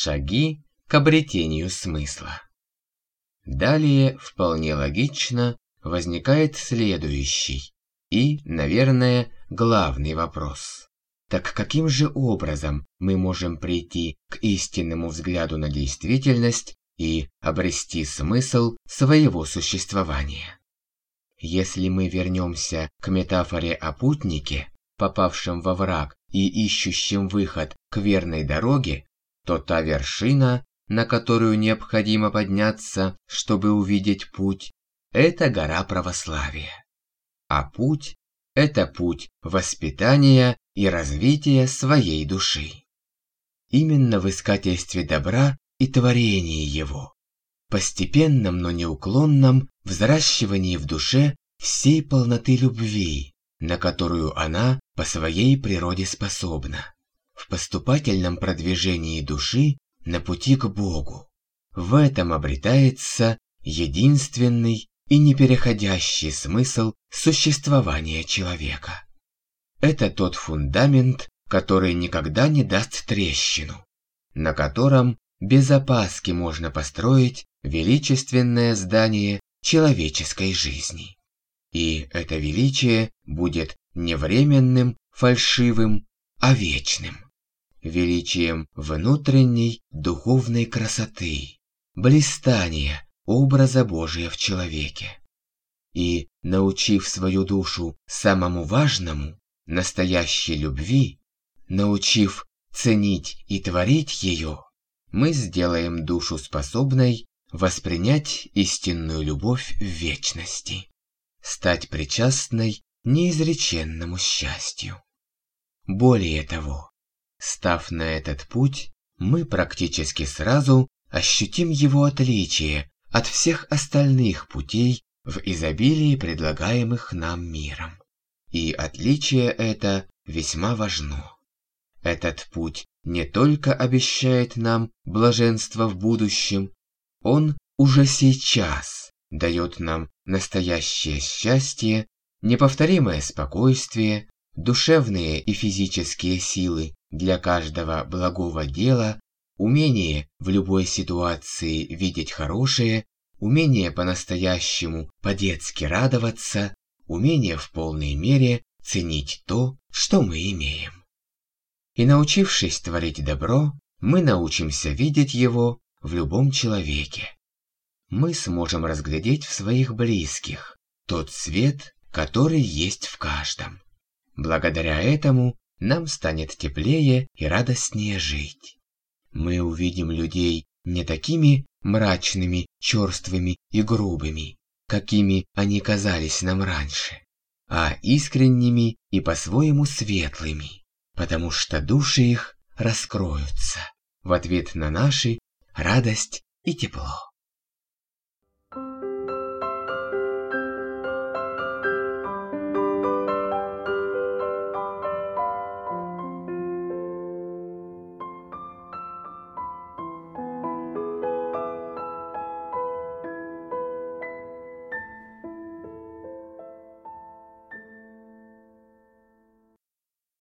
Шаги к обретению смысла. Далее, вполне логично, возникает следующий и, наверное, главный вопрос. Так каким же образом мы можем прийти к истинному взгляду на действительность и обрести смысл своего существования? Если мы вернемся к метафоре о путнике, попавшем во враг и ищущем выход к верной дороге, то та вершина, на которую необходимо подняться, чтобы увидеть путь, это гора православия. А путь – это путь воспитания и развития своей души. Именно в искательстве добра и творении его, постепенном, но неуклонном взращивании в душе всей полноты любви, на которую она по своей природе способна, в поступательном продвижении души на пути к Богу. В этом обретается единственный и непереходящий смысл существования человека. Это тот фундамент, который никогда не даст трещину, на котором без опаски можно построить величественное здание человеческой жизни. И это величие будет не временным, фальшивым, а вечным величием внутренней духовной красоты, блистания образа Божия в человеке. И, научив свою душу самому важному, настоящей любви, научив ценить и творить ее, мы сделаем душу способной воспринять истинную любовь в вечности, стать причастной неизреченному счастью. Более того, Став на этот путь, мы практически сразу ощутим его отличие от всех остальных путей в изобилии предлагаемых нам миром. И отличие это весьма важно. Этот путь не только обещает нам блаженство в будущем, он уже сейчас дает нам настоящее счастье, неповторимое спокойствие, душевные и физические силы для каждого благого дела, умение в любой ситуации видеть хорошее, умение по-настоящему по-детски радоваться, умение в полной мере ценить то, что мы имеем. И научившись творить добро, мы научимся видеть его в любом человеке. Мы сможем разглядеть в своих близких тот свет, который есть в каждом. Благодаря этому нам станет теплее и радостнее жить. Мы увидим людей не такими мрачными, черствыми и грубыми, какими они казались нам раньше, а искренними и по-своему светлыми, потому что души их раскроются в ответ на наши радость и тепло.